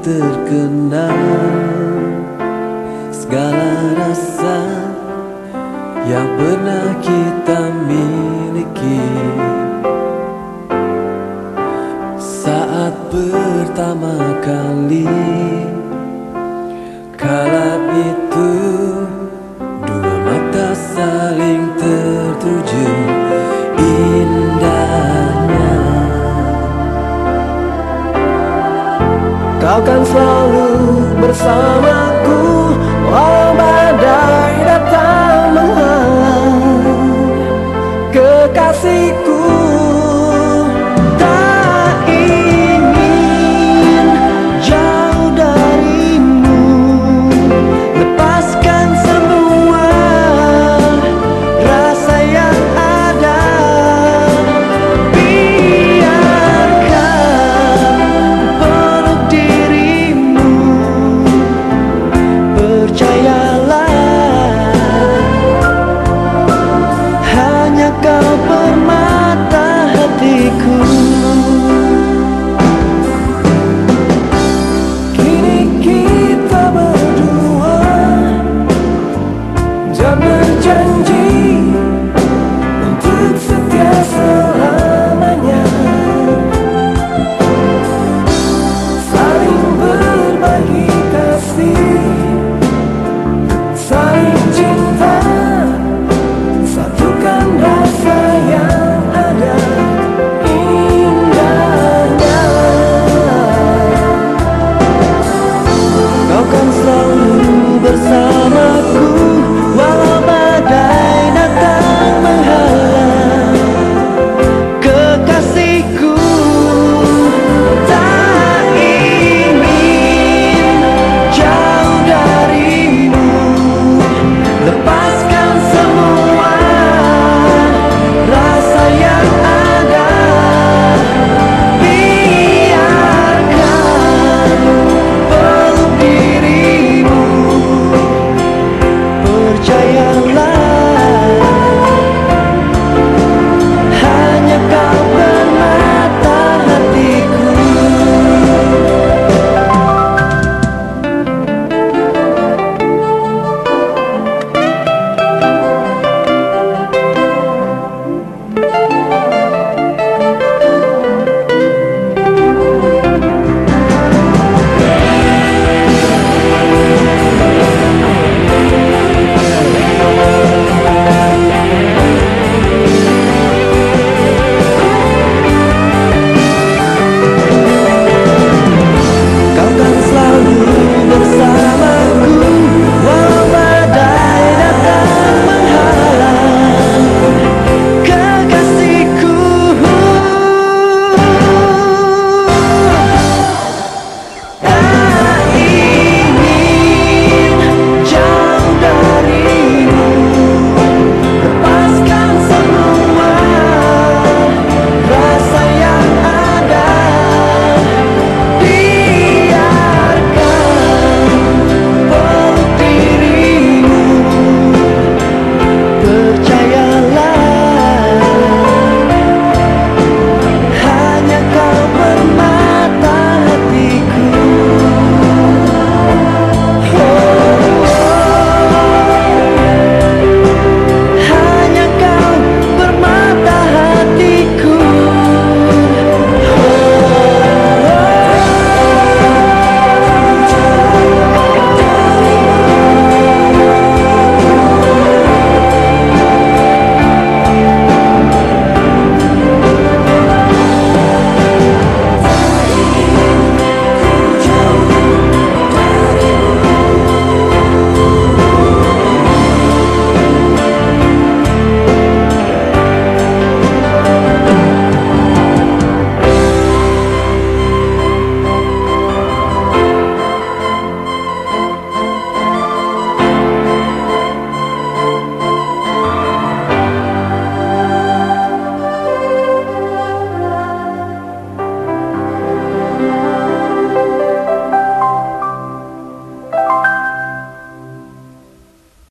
terkenal. Segala rasa yang pernah kita miliki. Saat pertama kali kala itu kau kan selalu bersamaku